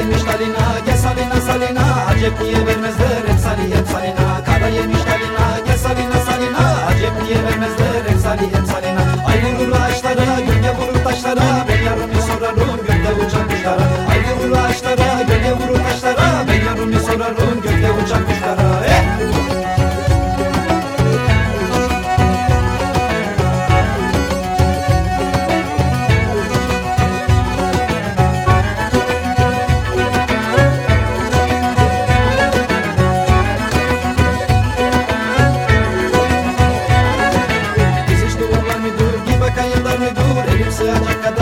yemiş dalina Gel salina salina. Acep niye vermezler? Emsali emsalina Kara yemiş dalina Gel salina salina. Acep niye vermezler? Emsali emsalina Ay vurur ağaçlara gölge vurur taşlara. Ben yarını sorarım gökte uçan kuşlara. Ay vurur ağaçlara gölge vurur taşlara. Ben yarını sorarım gökte uçan kuşlara surgical